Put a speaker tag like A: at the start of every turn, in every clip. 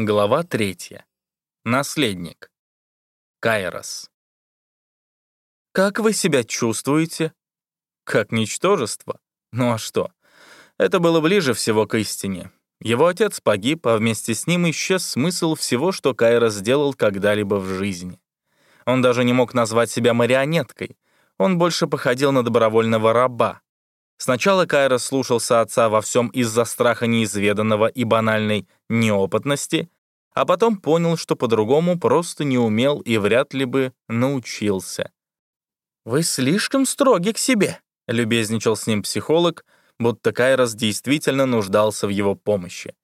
A: Глава третья. Наследник. Кайрос. «Как вы себя чувствуете?» «Как ничтожество? Ну а что? Это было ближе всего к истине. Его отец погиб, а вместе с ним исчез смысл всего, что Кайрос сделал когда-либо в жизни. Он даже не мог назвать себя марионеткой. Он больше походил на добровольного раба. Сначала Кайрос слушался отца во всем из-за страха неизведанного и банальной неопытности, а потом понял, что по-другому просто не умел и вряд ли бы научился. «Вы слишком строги к себе», — любезничал с ним психолог, будто Кайрос действительно нуждался в его помощи.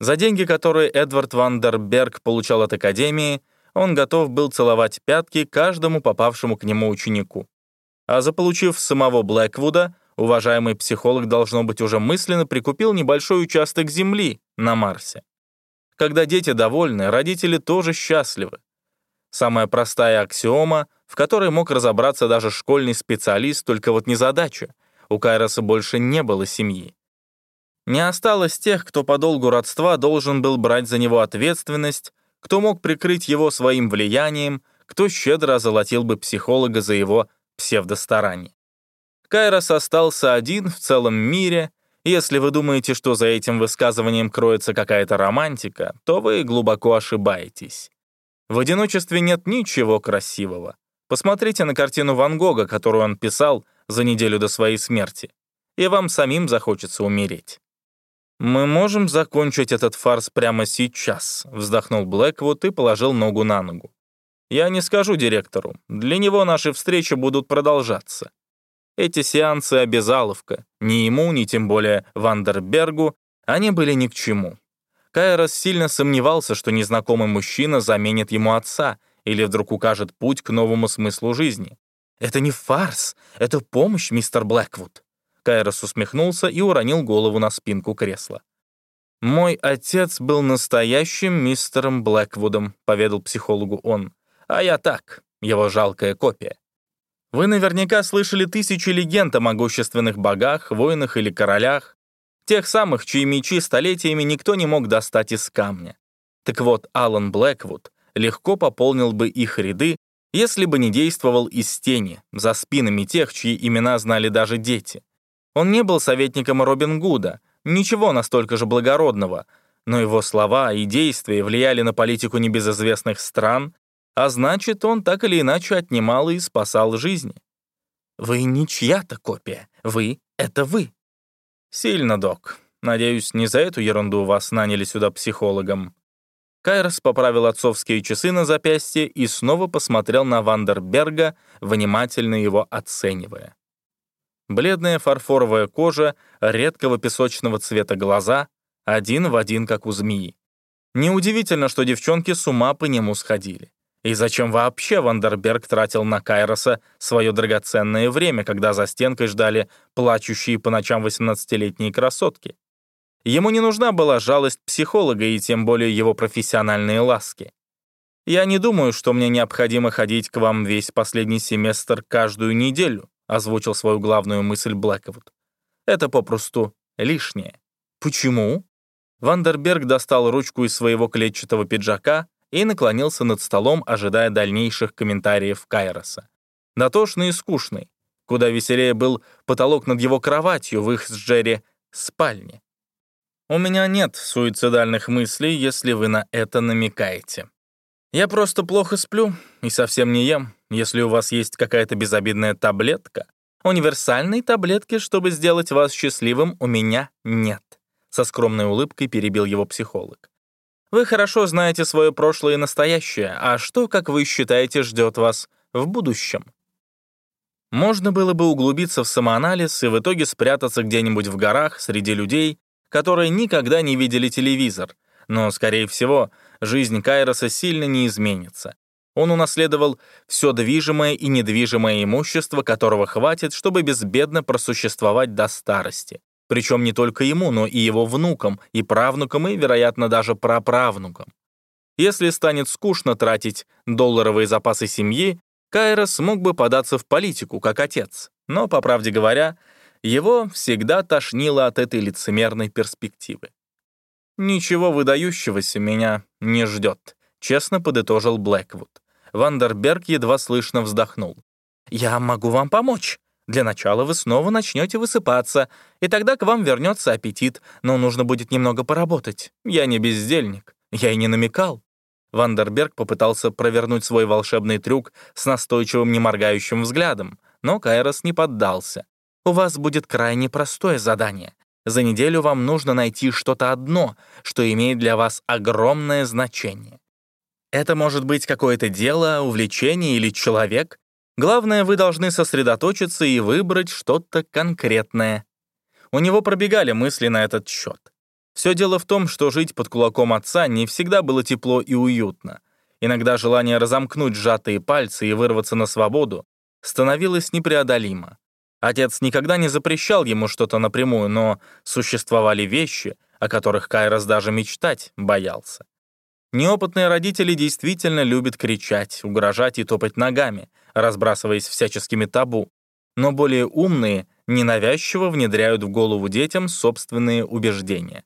A: За деньги, которые Эдвард Вандерберг получал от Академии, он готов был целовать пятки каждому попавшему к нему ученику. А заполучив самого Блэквуда, уважаемый психолог, должно быть, уже мысленно прикупил небольшой участок земли на Марсе. Когда дети довольны, родители тоже счастливы. Самая простая аксиома, в которой мог разобраться даже школьный специалист, только вот незадача. У Кайроса больше не было семьи. Не осталось тех, кто по долгу родства должен был брать за него ответственность, кто мог прикрыть его своим влиянием, кто щедро озолотил бы психолога за его псевдостарание. Кайрос остался один в целом мире, если вы думаете, что за этим высказыванием кроется какая-то романтика, то вы глубоко ошибаетесь. В одиночестве нет ничего красивого. Посмотрите на картину Ван Гога, которую он писал за неделю до своей смерти, и вам самим захочется умереть. «Мы можем закончить этот фарс прямо сейчас», — вздохнул Блэквуд и положил ногу на ногу. «Я не скажу директору. Для него наши встречи будут продолжаться. Эти сеансы — обязаловка. Ни ему, ни тем более Вандербергу они были ни к чему. Кайрос сильно сомневался, что незнакомый мужчина заменит ему отца или вдруг укажет путь к новому смыслу жизни. «Это не фарс, это помощь, мистер Блэквуд». Кайрос усмехнулся и уронил голову на спинку кресла. «Мой отец был настоящим мистером Блэквудом», — поведал психологу он. «А я так, его жалкая копия. Вы наверняка слышали тысячи легенд о могущественных богах, воинах или королях, тех самых, чьи мечи столетиями никто не мог достать из камня. Так вот, Алан Блэквуд легко пополнил бы их ряды, если бы не действовал из тени, за спинами тех, чьи имена знали даже дети. Он не был советником Робин Гуда, ничего настолько же благородного, но его слова и действия влияли на политику небезызвестных стран, а значит, он так или иначе отнимал и спасал жизни. Вы не чья-то копия, вы — это вы. Сильно, док. Надеюсь, не за эту ерунду вас наняли сюда психологом. Кайрос поправил отцовские часы на запястье и снова посмотрел на Вандерберга, внимательно его оценивая. Бледная фарфоровая кожа, редкого песочного цвета глаза, один в один, как у змеи. Неудивительно, что девчонки с ума по нему сходили. И зачем вообще Вандерберг тратил на Кайроса свое драгоценное время, когда за стенкой ждали плачущие по ночам 18-летние красотки? Ему не нужна была жалость психолога и тем более его профессиональные ласки. «Я не думаю, что мне необходимо ходить к вам весь последний семестр каждую неделю», озвучил свою главную мысль Блэквуд. «Это попросту лишнее». «Почему?» Вандерберг достал ручку из своего клетчатого пиджака, и наклонился над столом, ожидая дальнейших комментариев Кайроса. Дотошный и скучный. Куда веселее был потолок над его кроватью в их с Джерри спальне. «У меня нет суицидальных мыслей, если вы на это намекаете. Я просто плохо сплю и совсем не ем. Если у вас есть какая-то безобидная таблетка, универсальной таблетки, чтобы сделать вас счастливым, у меня нет», — со скромной улыбкой перебил его психолог. Вы хорошо знаете свое прошлое и настоящее, а что, как вы считаете, ждет вас в будущем? Можно было бы углубиться в самоанализ и в итоге спрятаться где-нибудь в горах среди людей, которые никогда не видели телевизор, но, скорее всего, жизнь Кайроса сильно не изменится. Он унаследовал все движимое и недвижимое имущество, которого хватит, чтобы безбедно просуществовать до старости. Причем не только ему, но и его внукам, и правнукам, и, вероятно, даже праправнукам. Если станет скучно тратить долларовые запасы семьи, Кайрос смог бы податься в политику, как отец. Но, по правде говоря, его всегда тошнило от этой лицемерной перспективы. «Ничего выдающегося меня не ждет», — честно подытожил Блэквуд. Вандерберг едва слышно вздохнул. «Я могу вам помочь. Для начала вы снова начнете высыпаться, и тогда к вам вернется аппетит, но нужно будет немного поработать. Я не бездельник. Я и не намекал». Вандерберг попытался провернуть свой волшебный трюк с настойчивым неморгающим взглядом, но Кайрос не поддался. «У вас будет крайне простое задание. За неделю вам нужно найти что-то одно, что имеет для вас огромное значение. Это может быть какое-то дело, увлечение или человек. Главное, вы должны сосредоточиться и выбрать что-то конкретное. У него пробегали мысли на этот счет. Все дело в том, что жить под кулаком отца не всегда было тепло и уютно. Иногда желание разомкнуть сжатые пальцы и вырваться на свободу становилось непреодолимо. Отец никогда не запрещал ему что-то напрямую, но существовали вещи, о которых Кайрос даже мечтать боялся. Неопытные родители действительно любят кричать, угрожать и топать ногами, разбрасываясь всяческими табу, но более умные ненавязчиво внедряют в голову детям собственные убеждения.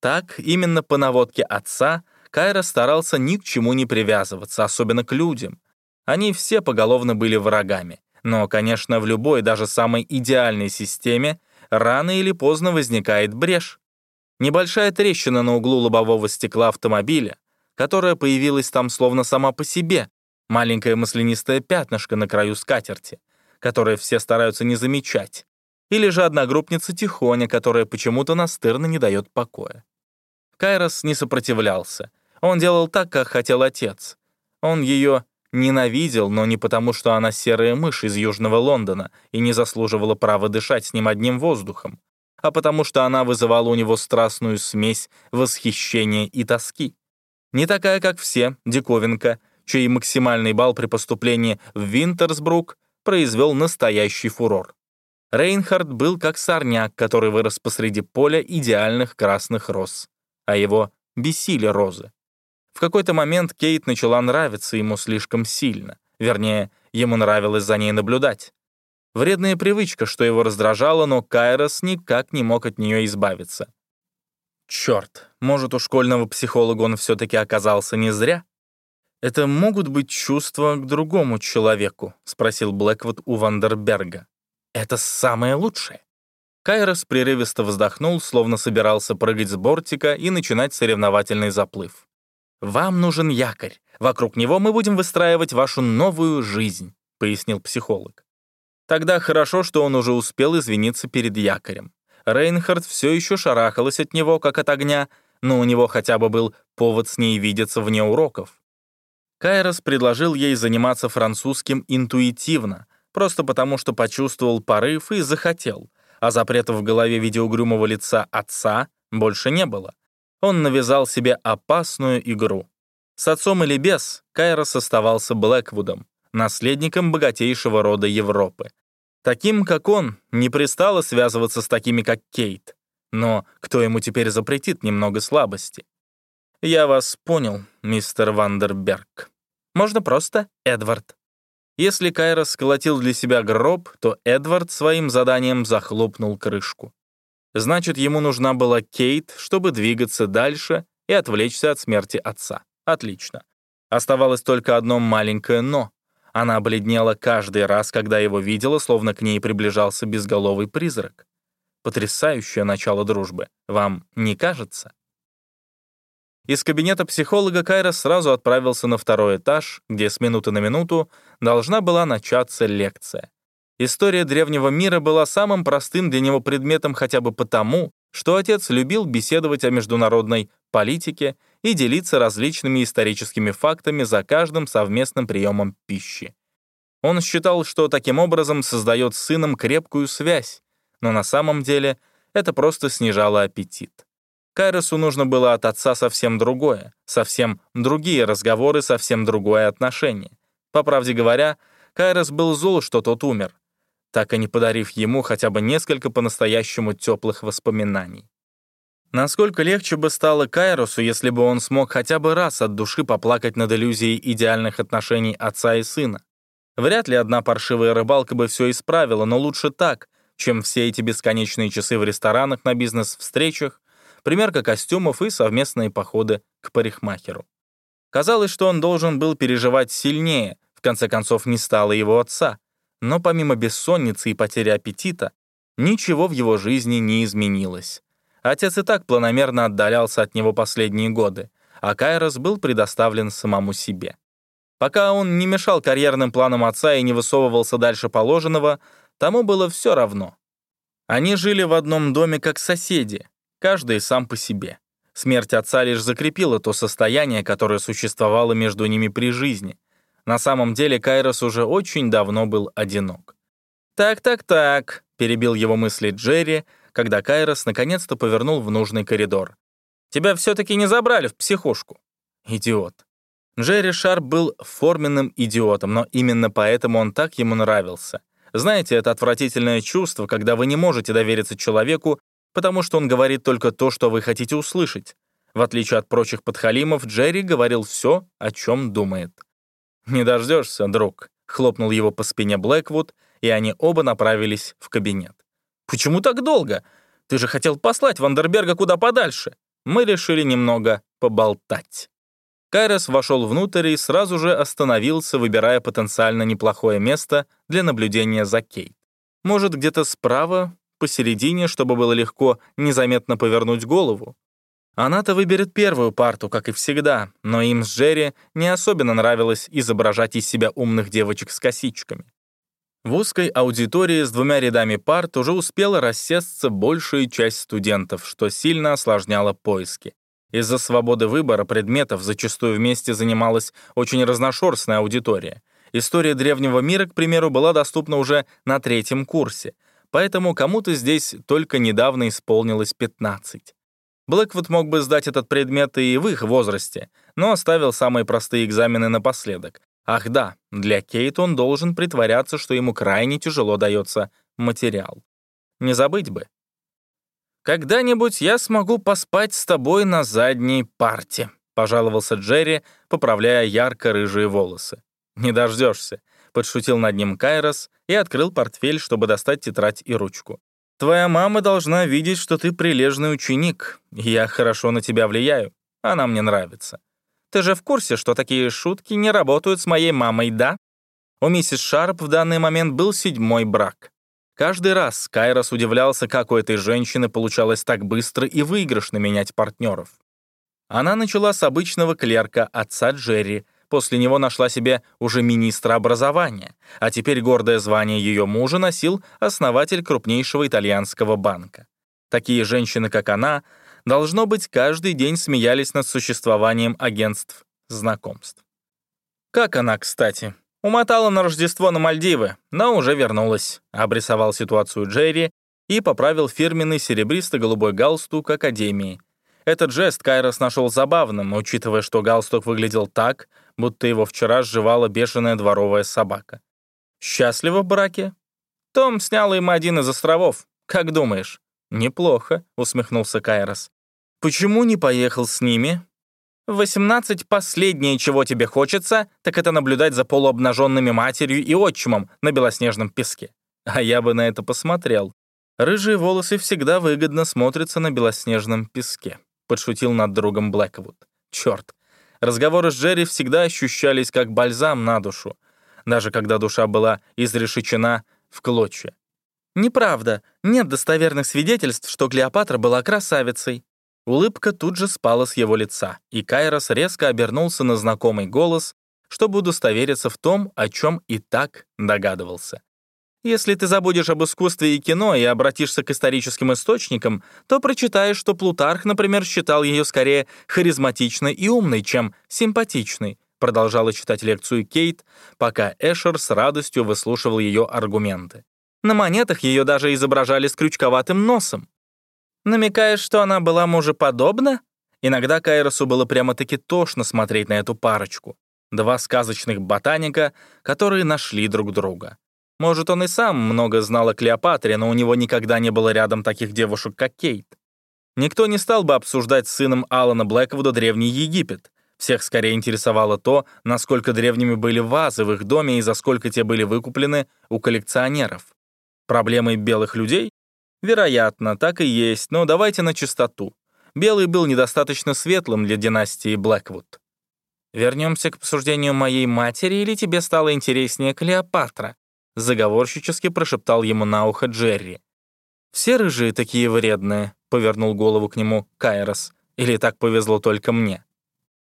A: Так, именно по наводке отца, Кайра старался ни к чему не привязываться, особенно к людям. Они все поголовно были врагами. Но, конечно, в любой, даже самой идеальной системе рано или поздно возникает брешь. Небольшая трещина на углу лобового стекла автомобиля, которая появилась там словно сама по себе, маленькое маслянистое пятнышко на краю скатерти, которое все стараются не замечать, или же одногруппница Тихоня, которая почему-то настырно не дает покоя. Кайрос не сопротивлялся. Он делал так, как хотел отец. Он ее Ненавидел, но не потому, что она серая мышь из Южного Лондона и не заслуживала права дышать с ним одним воздухом, а потому что она вызывала у него страстную смесь восхищения и тоски. Не такая, как все, диковинка, чей максимальный балл при поступлении в Винтерсбрук произвел настоящий фурор. Рейнхард был как сорняк, который вырос посреди поля идеальных красных роз, а его бесили розы. В какой-то момент Кейт начала нравиться ему слишком сильно. Вернее, ему нравилось за ней наблюдать. Вредная привычка, что его раздражало, но Кайрос никак не мог от нее избавиться. Черт, может, у школьного психолога он все-таки оказался не зря? «Это могут быть чувства к другому человеку?» — спросил Блэквуд у Вандерберга. «Это самое лучшее». Кайрос прерывисто вздохнул, словно собирался прыгать с бортика и начинать соревновательный заплыв. «Вам нужен якорь. Вокруг него мы будем выстраивать вашу новую жизнь», — пояснил психолог. Тогда хорошо, что он уже успел извиниться перед якорем. Рейнхард все еще шарахалась от него, как от огня, но у него хотя бы был повод с ней видеться вне уроков. Кайрос предложил ей заниматься французским интуитивно, просто потому что почувствовал порыв и захотел, а запретов в голове видеоугрюмого лица отца больше не было он навязал себе опасную игру. С отцом или без, Кайрос оставался Блэквудом, наследником богатейшего рода Европы. Таким, как он, не пристало связываться с такими, как Кейт. Но кто ему теперь запретит немного слабости? Я вас понял, мистер Вандерберг. Можно просто Эдвард. Если Кайрос сколотил для себя гроб, то Эдвард своим заданием захлопнул крышку. Значит, ему нужна была Кейт, чтобы двигаться дальше и отвлечься от смерти отца. Отлично. Оставалось только одно маленькое «но». Она бледнела каждый раз, когда его видела, словно к ней приближался безголовый призрак. Потрясающее начало дружбы. Вам не кажется? Из кабинета психолога Кайра сразу отправился на второй этаж, где с минуты на минуту должна была начаться лекция. История древнего мира была самым простым для него предметом хотя бы потому, что отец любил беседовать о международной политике и делиться различными историческими фактами за каждым совместным приемом пищи. Он считал, что таким образом создает с сыном крепкую связь, но на самом деле это просто снижало аппетит. Кайросу нужно было от отца совсем другое, совсем другие разговоры, совсем другое отношение. По правде говоря, Кайрос был зол, что тот умер, так и не подарив ему хотя бы несколько по-настоящему теплых воспоминаний. Насколько легче бы стало Кайросу, если бы он смог хотя бы раз от души поплакать над иллюзией идеальных отношений отца и сына. Вряд ли одна паршивая рыбалка бы все исправила, но лучше так, чем все эти бесконечные часы в ресторанах на бизнес-встречах, примерка костюмов и совместные походы к парикмахеру. Казалось, что он должен был переживать сильнее, в конце концов не стало его отца, но помимо бессонницы и потери аппетита, ничего в его жизни не изменилось. Отец и так планомерно отдалялся от него последние годы, а Кайрос был предоставлен самому себе. Пока он не мешал карьерным планам отца и не высовывался дальше положенного, тому было все равно. Они жили в одном доме как соседи, каждый сам по себе. Смерть отца лишь закрепила то состояние, которое существовало между ними при жизни. На самом деле Кайрос уже очень давно был одинок. «Так-так-так», — перебил его мысли Джерри, когда Кайрос наконец-то повернул в нужный коридор. «Тебя все-таки не забрали в психушку». Идиот. Джерри Шарп был форменным идиотом, но именно поэтому он так ему нравился. Знаете, это отвратительное чувство, когда вы не можете довериться человеку, потому что он говорит только то, что вы хотите услышать. В отличие от прочих подхалимов, Джерри говорил все, о чем думает. «Не дождешься, друг», — хлопнул его по спине Блэквуд, и они оба направились в кабинет. «Почему так долго? Ты же хотел послать Вандерберга куда подальше». Мы решили немного поболтать. Кайрос вошел внутрь и сразу же остановился, выбирая потенциально неплохое место для наблюдения за Кейт. Может, где-то справа, посередине, чтобы было легко незаметно повернуть голову. Она-то выберет первую парту, как и всегда, но им с Джерри не особенно нравилось изображать из себя умных девочек с косичками. В узкой аудитории с двумя рядами парт уже успела рассесться большая часть студентов, что сильно осложняло поиски. Из-за свободы выбора предметов зачастую вместе занималась очень разношерстная аудитория. История древнего мира, к примеру, была доступна уже на третьем курсе, поэтому кому-то здесь только недавно исполнилось 15. Блэквуд мог бы сдать этот предмет и в их возрасте, но оставил самые простые экзамены напоследок. Ах да, для Кейт он должен притворяться, что ему крайне тяжело дается материал. Не забыть бы. «Когда-нибудь я смогу поспать с тобой на задней парте», — пожаловался Джерри, поправляя ярко-рыжие волосы. «Не дождешься», — подшутил над ним Кайрос и открыл портфель, чтобы достать тетрадь и ручку. Твоя мама должна видеть, что ты прилежный ученик, я хорошо на тебя влияю. Она мне нравится. Ты же в курсе, что такие шутки не работают с моей мамой, да? У миссис Шарп в данный момент был седьмой брак. Каждый раз Кайрос удивлялся, как у этой женщины получалось так быстро и выигрышно менять партнеров. Она начала с обычного клерка отца Джерри, После него нашла себе уже министра образования, а теперь гордое звание ее мужа носил основатель крупнейшего итальянского банка. Такие женщины, как она, должно быть, каждый день смеялись над существованием агентств знакомств. Как она, кстати? Умотала на Рождество на Мальдивы, но уже вернулась, обрисовал ситуацию Джерри и поправил фирменный серебристо-голубой галстук Академии. Этот жест Кайрос нашел забавным, учитывая, что галстук выглядел так, будто его вчера сживала бешеная дворовая собака. «Счастлива в браке?» «Том снял им один из островов. Как думаешь?» «Неплохо», — усмехнулся Кайрос. «Почему не поехал с ними?» «В 18 последнее, чего тебе хочется, так это наблюдать за полуобнаженными матерью и отчимом на белоснежном песке. А я бы на это посмотрел. Рыжие волосы всегда выгодно смотрятся на белоснежном песке», — подшутил над другом Блэквуд. «Черт, Разговоры с Джерри всегда ощущались как бальзам на душу, даже когда душа была изрешечена в клочья. «Неправда. Нет достоверных свидетельств, что Клеопатра была красавицей». Улыбка тут же спала с его лица, и Кайрос резко обернулся на знакомый голос, чтобы удостовериться в том, о чем и так догадывался. Если ты забудешь об искусстве и кино и обратишься к историческим источникам, то прочитаешь, что Плутарх, например, считал ее скорее харизматичной и умной, чем симпатичной, продолжала читать лекцию Кейт, пока Эшер с радостью выслушивал ее аргументы. На монетах ее даже изображали с крючковатым носом. Намекаешь, что она была мужеподобна? Иногда Кайросу было прямо-таки тошно смотреть на эту парочку. Два сказочных ботаника, которые нашли друг друга. Может, он и сам много знал о Клеопатре, но у него никогда не было рядом таких девушек, как Кейт. Никто не стал бы обсуждать с сыном Алана Блэквуда Древний Египет. Всех скорее интересовало то, насколько древними были вазы в их доме и за сколько те были выкуплены у коллекционеров. Проблемы белых людей? Вероятно, так и есть, но давайте на чистоту. белый был недостаточно светлым для династии Блэквуд. «Вернемся к обсуждению моей матери, или тебе стало интереснее Клеопатра?» Заговорщически прошептал ему на ухо Джерри. «Все рыжие такие вредные», — повернул голову к нему Кайрос. «Или так повезло только мне?»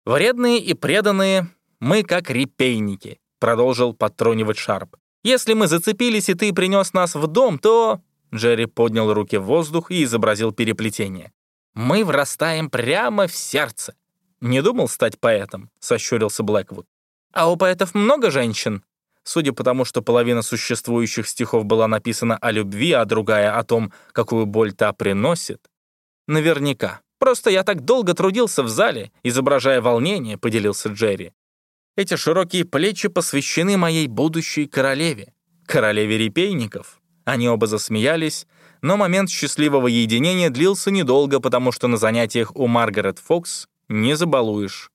A: «Вредные и преданные, мы как репейники», — продолжил подтронивать Шарп. «Если мы зацепились, и ты принес нас в дом, то...» Джерри поднял руки в воздух и изобразил переплетение. «Мы врастаем прямо в сердце». «Не думал стать поэтом?» — сощурился Блэквуд. «А у поэтов много женщин?» Судя по тому, что половина существующих стихов была написана о любви, а другая о том, какую боль та приносит. Наверняка. Просто я так долго трудился в зале, изображая волнение, поделился Джерри. Эти широкие плечи посвящены моей будущей королеве, королеве репейников. Они оба засмеялись, но момент счастливого единения длился недолго, потому что на занятиях у Маргарет Фокс не забалуешь.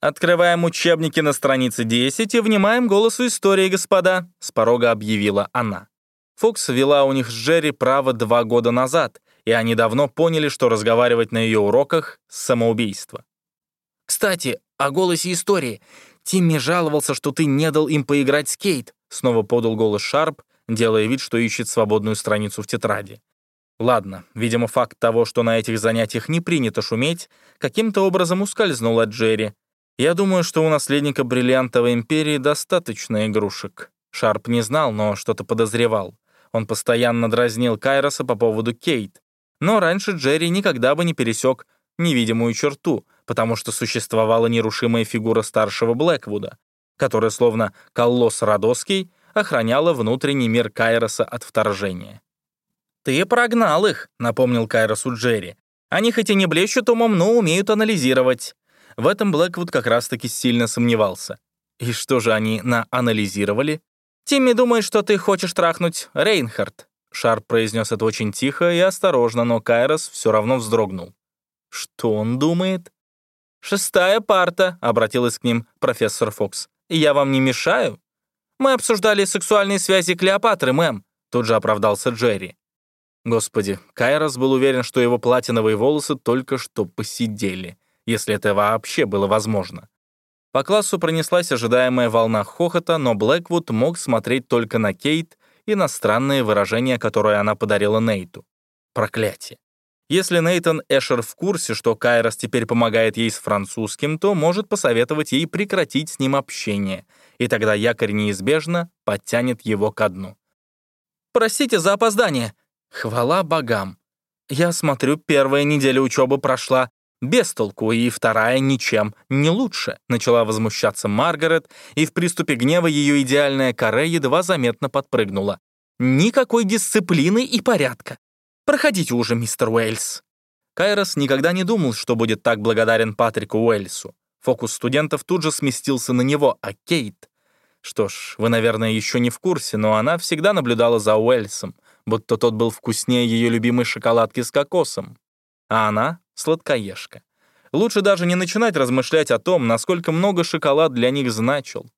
A: «Открываем учебники на странице 10 и внимаем голосу истории, господа», — с порога объявила она. Фокс вела у них с Джерри право два года назад, и они давно поняли, что разговаривать на ее уроках — самоубийство. «Кстати, о голосе истории. Тимми жаловался, что ты не дал им поиграть с Кейт», — снова подал голос Шарп, делая вид, что ищет свободную страницу в тетради. Ладно, видимо, факт того, что на этих занятиях не принято шуметь, каким-то образом ускользнул от Джерри, я думаю, что у наследника бриллиантовой империи достаточно игрушек. Шарп не знал, но что-то подозревал. Он постоянно дразнил Кайроса по поводу Кейт. Но раньше Джерри никогда бы не пересек невидимую черту, потому что существовала нерушимая фигура старшего Блэквуда, которая, словно колосс Родоский, охраняла внутренний мир Кайроса от вторжения. «Ты прогнал их», — напомнил Кайросу Джерри. «Они хоть и не блещут умом, но умеют анализировать. В этом Блэквуд как раз-таки сильно сомневался. И что же они наанализировали? «Тимми думает, что ты хочешь трахнуть Рейнхард», Шарп произнес это очень тихо и осторожно, но Кайрос все равно вздрогнул. «Что он думает?» «Шестая парта», — обратилась к ним профессор Фокс. «Я вам не мешаю?» «Мы обсуждали сексуальные связи Клеопатры, мэм», — тут же оправдался Джерри. Господи, Кайрос был уверен, что его платиновые волосы только что посидели если это вообще было возможно. По классу пронеслась ожидаемая волна хохота, но Блэквуд мог смотреть только на Кейт и на странные выражения, которые она подарила Нейту. Проклятие. Если Нейтан Эшер в курсе, что Кайрос теперь помогает ей с французским, то может посоветовать ей прекратить с ним общение, и тогда якорь неизбежно подтянет его ко дну. «Простите за опоздание!» «Хвала богам!» «Я смотрю, первая неделя учебы прошла без толку, и вторая ничем не лучше, начала возмущаться Маргарет, и в приступе гнева ее идеальная каре едва заметно подпрыгнула. Никакой дисциплины и порядка. Проходите уже, мистер Уэльс. Кайрос никогда не думал, что будет так благодарен Патрику Уэльсу. Фокус студентов тут же сместился на него, а Кейт... Что ж, вы, наверное, еще не в курсе, но она всегда наблюдала за Уэльсом, будто тот был вкуснее ее любимой шоколадки с кокосом. А она сладкоежка. Лучше даже не начинать размышлять о том, насколько много шоколад для них значил.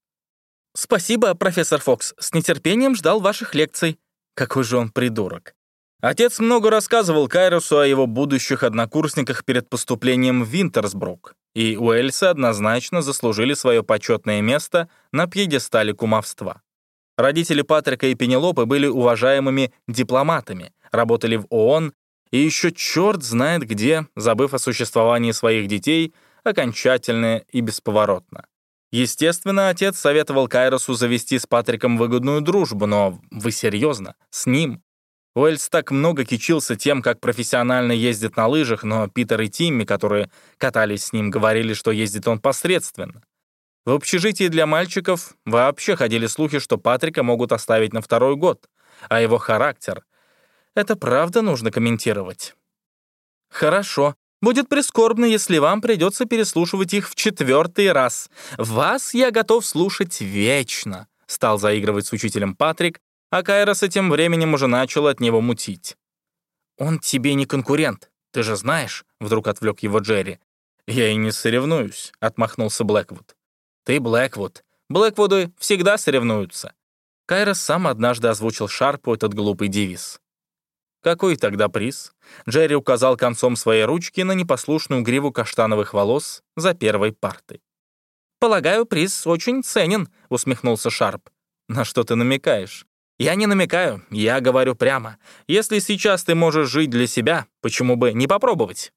A: «Спасибо, профессор Фокс. С нетерпением ждал ваших лекций». Какой же он придурок. Отец много рассказывал Кайрусу о его будущих однокурсниках перед поступлением в Винтерсбрук, и Уэльсы однозначно заслужили свое почетное место на пьедестале кумовства. Родители Патрика и Пенелопы были уважаемыми дипломатами, работали в ООН и еще черт знает где, забыв о существовании своих детей, окончательно и бесповоротно. Естественно, отец советовал Кайросу завести с Патриком выгодную дружбу, но вы серьезно? С ним? Уэльс так много кичился тем, как профессионально ездит на лыжах, но Питер и Тимми, которые катались с ним, говорили, что ездит он посредственно. В общежитии для мальчиков вообще ходили слухи, что Патрика могут оставить на второй год, а его характер это правда нужно комментировать. Хорошо. Будет прискорбно, если вам придется переслушивать их в четвертый раз. Вас я готов слушать вечно, стал заигрывать с учителем Патрик, а Кайра с этим временем уже начал от него мутить. «Он тебе не конкурент, ты же знаешь», — вдруг отвлек его Джерри. «Я и не соревнуюсь», — отмахнулся Блэквуд. «Ты Блэквуд. Блэквуды всегда соревнуются». Кайрос сам однажды озвучил Шарпу этот глупый девиз. Какой тогда приз? Джерри указал концом своей ручки на непослушную гриву каштановых волос за первой партой. «Полагаю, приз очень ценен», — усмехнулся Шарп. «На что ты намекаешь?» «Я не намекаю, я говорю прямо. Если сейчас ты можешь жить для себя, почему бы не попробовать?»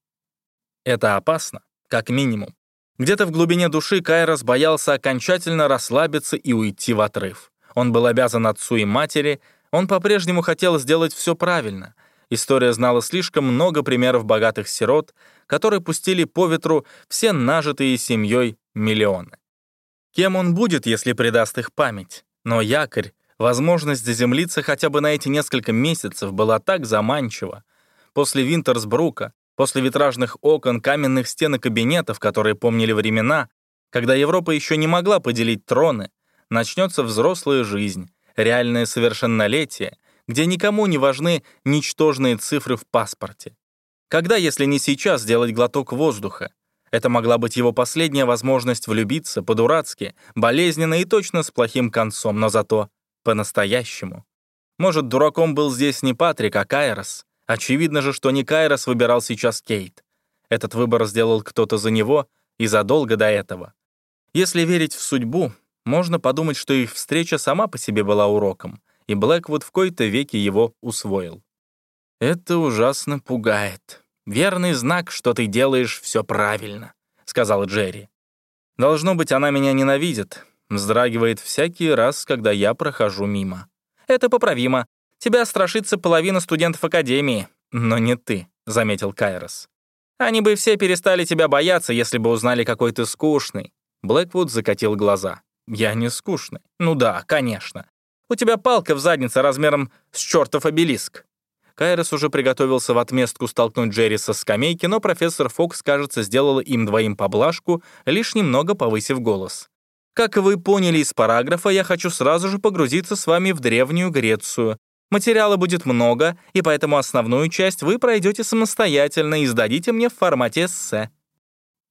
A: Это опасно, как минимум. Где-то в глубине души Кайрос боялся окончательно расслабиться и уйти в отрыв. Он был обязан отцу и матери, он по-прежнему хотел сделать все правильно. История знала слишком много примеров богатых сирот, которые пустили по ветру все нажитые семьей миллионы. Кем он будет, если предаст их память? Но якорь, возможность заземлиться хотя бы на эти несколько месяцев была так заманчива. После Винтерсбрука, после витражных окон, каменных стен и кабинетов, которые помнили времена, когда Европа еще не могла поделить троны, начнется взрослая жизнь, реальное совершеннолетие, где никому не важны ничтожные цифры в паспорте. Когда, если не сейчас, сделать глоток воздуха? Это могла быть его последняя возможность влюбиться по-дурацки, болезненно и точно с плохим концом, но зато по-настоящему. Может, дураком был здесь не Патрик, а Кайрос? Очевидно же, что не Кайрос выбирал сейчас Кейт. Этот выбор сделал кто-то за него и задолго до этого. Если верить в судьбу, можно подумать, что их встреча сама по себе была уроком, и Блэквуд в кои-то веки его усвоил. «Это ужасно пугает. Верный знак, что ты делаешь все правильно», — сказал Джерри. «Должно быть, она меня ненавидит, вздрагивает всякий раз, когда я прохожу мимо. Это поправимо. Тебя страшится половина студентов Академии, но не ты», — заметил Кайрос. «Они бы все перестали тебя бояться, если бы узнали, какой ты скучный». Блэквуд закатил глаза. Я не скучный. Ну да, конечно. У тебя палка в заднице размером с чертов обелиск. Кайрос уже приготовился в отместку столкнуть Джерри со скамейки, но профессор Фокс, кажется, сделала им двоим поблажку, лишь немного повысив голос. Как вы поняли из параграфа, я хочу сразу же погрузиться с вами в Древнюю Грецию. Материала будет много, и поэтому основную часть вы пройдете самостоятельно и сдадите мне в формате эссе.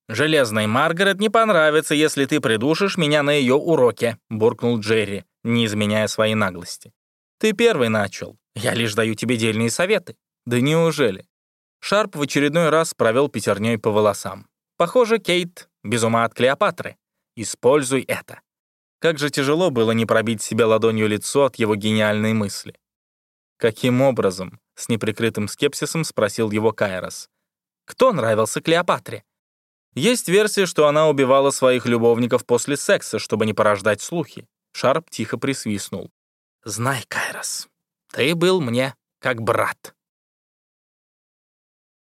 A: «Железной Маргарет не понравится, если ты придушишь меня на ее уроке», — буркнул Джерри, не изменяя своей наглости. «Ты первый начал. Я лишь даю тебе дельные советы». «Да неужели?» Шарп в очередной раз провел пятерней по волосам. «Похоже, Кейт без ума от Клеопатры. Используй это». Как же тяжело было не пробить себе ладонью лицо от его гениальной мысли. «Каким образом?» — с неприкрытым скепсисом спросил его Кайрос. «Кто нравился Клеопатре?» Есть версия, что она убивала своих любовников после секса, чтобы не порождать слухи. Шарп тихо присвистнул. «Знай, Кайрос, ты был мне как брат».